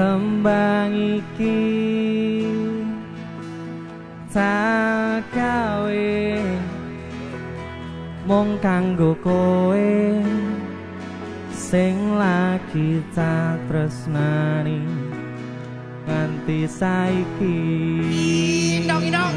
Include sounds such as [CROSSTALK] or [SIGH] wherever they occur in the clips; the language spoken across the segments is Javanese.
tembang iki. Tak gawe mung kanggo kowe sing lagi tak tresnani nganti saiki. Indong indong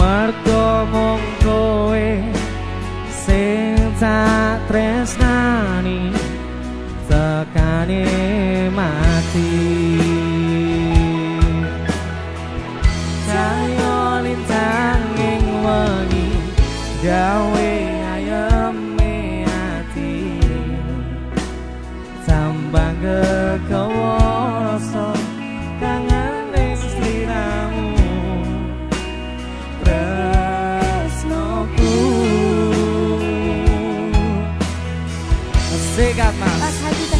mergo mung kowe sing Chega mais.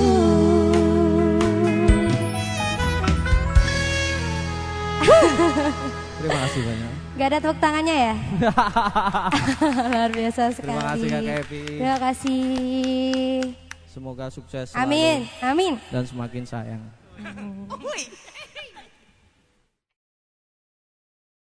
Terima kasih banyak. Gak ada tepuk tangannya ya? [LAUGHS] Luar biasa sekali. Terima kasih Kak Kevi. Terima kasih. Semoga sukses selalu Amin, amin. dan semakin sayang. Uy